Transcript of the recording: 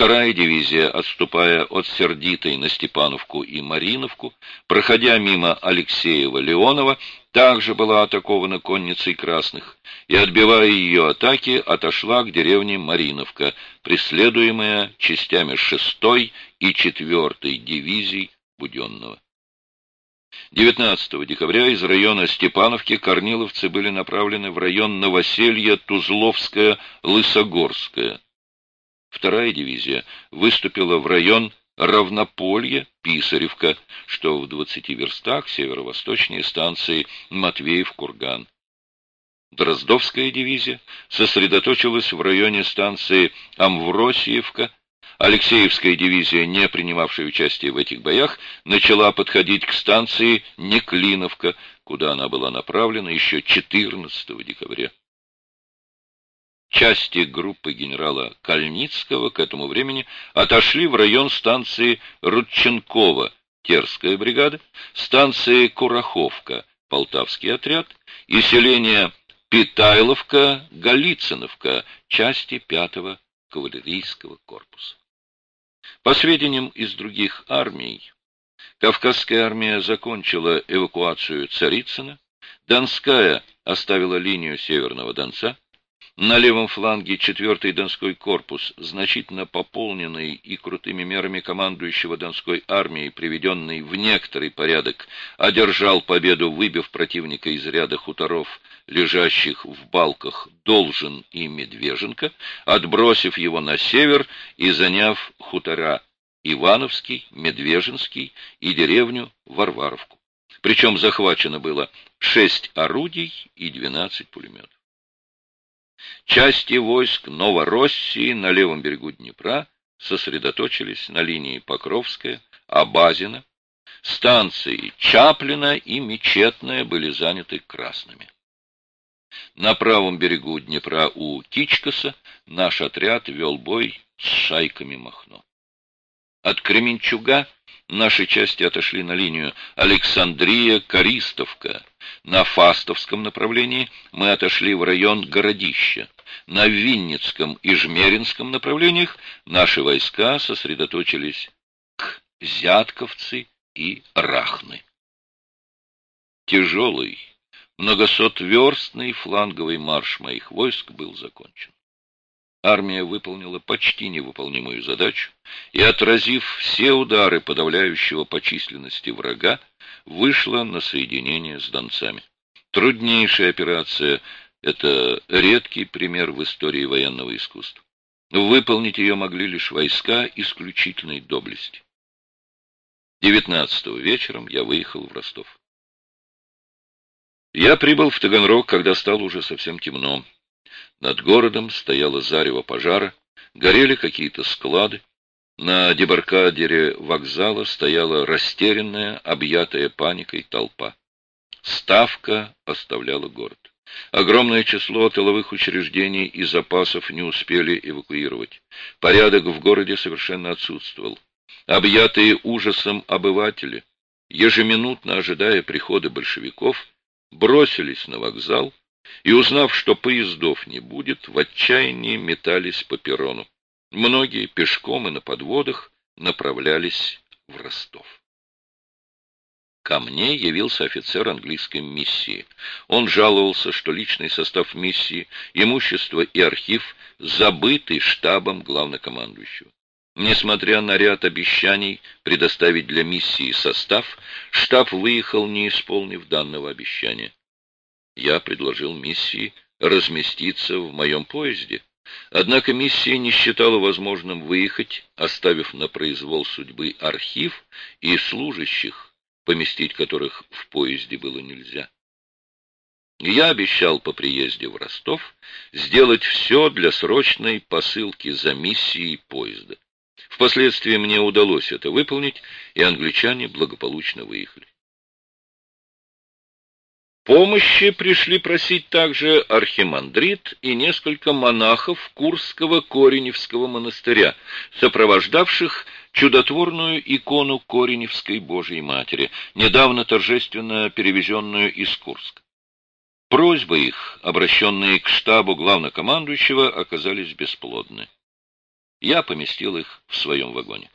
Вторая дивизия, отступая от Сердитой на Степановку и Мариновку, проходя мимо Алексеева-Леонова, также была атакована конницей красных, и, отбивая ее атаки, отошла к деревне Мариновка, преследуемая частями 6 и 4 дивизий Буденного. 19 декабря из района Степановки корниловцы были направлены в район Новоселья, Тузловская, Лысогорская. Вторая дивизия выступила в район Равнополье, Писаревка, что в 20 верстах северо-восточнее станции Матвеев-Курган. Дроздовская дивизия сосредоточилась в районе станции Амвросиевка, Алексеевская дивизия, не принимавшая участие в этих боях, начала подходить к станции Неклиновка, куда она была направлена еще 14 декабря. Части группы генерала Кальницкого к этому времени отошли в район станции Рудченкова, Терская бригада, станции Кураховка, Полтавский отряд и селение Питайловка, Голицыновка, части 5-го кавалерийского корпуса. По сведениям из других армий, Кавказская армия закончила эвакуацию Царицына, Донская оставила линию Северного Донца, на левом фланге 4-й Донской корпус, значительно пополненный и крутыми мерами командующего Донской армией, приведенный в некоторый порядок, одержал победу, выбив противника из ряда хуторов, лежащих в балках Должен и Медвеженко, отбросив его на север и заняв хутора Ивановский, Медвежинский и деревню Варваровку. Причем захвачено было шесть орудий и двенадцать пулеметов. Части войск Новороссии на левом берегу Днепра сосредоточились на линии Покровская, Абазина, станции Чаплина и Мечетная были заняты красными. На правом берегу Днепра у Кичкаса наш отряд вел бой с шайками Махно. От Кременчуга наши части отошли на линию Александрия-Користовка. На Фастовском направлении мы отошли в район Городища. На Винницком и Жмеринском направлениях наши войска сосредоточились к Зятковцы и Рахны. Тяжелый, многосотверстный фланговый марш моих войск был закончен. Армия выполнила почти невыполнимую задачу и, отразив все удары подавляющего по численности врага, вышла на соединение с донцами. Труднейшая операция — это редкий пример в истории военного искусства. Выполнить ее могли лишь войска исключительной доблести. 19 вечером я выехал в Ростов. Я прибыл в Таганрог, когда стало уже совсем темно. Над городом стояло зарево пожара, горели какие-то склады. На дебаркадере вокзала стояла растерянная, объятая паникой толпа. Ставка оставляла город. Огромное число тыловых учреждений и запасов не успели эвакуировать. Порядок в городе совершенно отсутствовал. Объятые ужасом обыватели, ежеминутно ожидая прихода большевиков, бросились на вокзал, и, узнав, что поездов не будет, в отчаянии метались по перрону. Многие пешком и на подводах направлялись в Ростов. Ко мне явился офицер английской миссии. Он жаловался, что личный состав миссии, имущество и архив забыты штабом главнокомандующего. Несмотря на ряд обещаний предоставить для миссии состав, штаб выехал, не исполнив данного обещания я предложил миссии разместиться в моем поезде. Однако миссия не считала возможным выехать, оставив на произвол судьбы архив и служащих, поместить которых в поезде было нельзя. Я обещал по приезде в Ростов сделать все для срочной посылки за миссией поезда. Впоследствии мне удалось это выполнить, и англичане благополучно выехали. Помощи пришли просить также архимандрит и несколько монахов Курского Кореневского монастыря, сопровождавших чудотворную икону Кореневской Божьей Матери, недавно торжественно перевезенную из Курска. Просьбы их, обращенные к штабу главнокомандующего, оказались бесплодны. Я поместил их в своем вагоне.